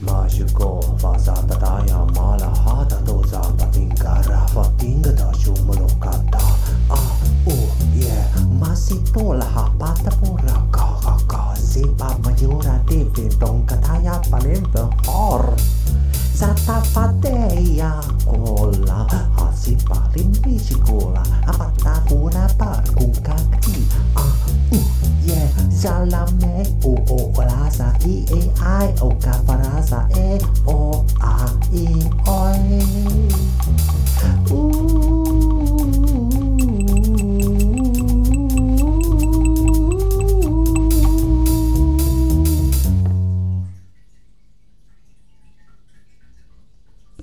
Magico vazata daya mala hata doza patinka rafa tinga da shumalo kata a o ye masito la hapata pura ka ka ka sepa majora teve bronca daya palento hor Sata pateia cola, hasi palin viisi a apattaa kuuna parkun kakki. Ah, oh, yeah, salame, o o, o lasa, i e, ai, o kava. Oh.